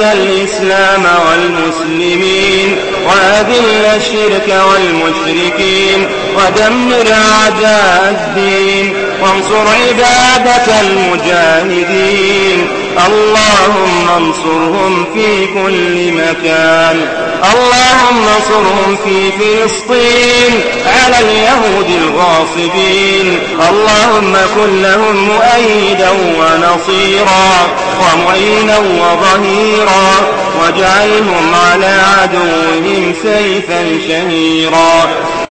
الإسلام والمسلمين وأذل الشرك والمشركين ودمر أعداء الدين وانصر عبادك المجاهدين. اللهم انصرهم في كل مكان. اللهم انصرهم في فلسطين. على اليهود الغاصبين. اللهم كن لهم مؤيدا ونصيرا ومعينا وظهيرا واجعلهم على عدوهم سيفا شهيرا.